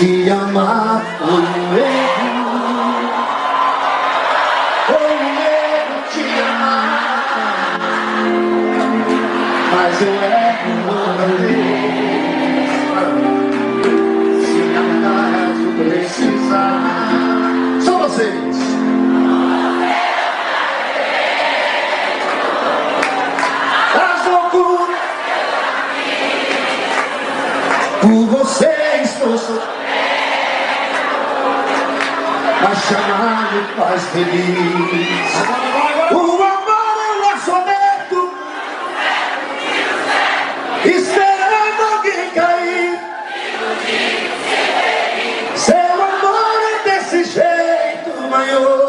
Te amar foi um erro. Foi um erro te amar. Mas eu erro outra vez. Se acaso precisar. Só vocês. Por você estou sofrendo a chamar paz feliz. O amor é um lançamento, esperando alguém cair. Seu amor é desse jeito, maior.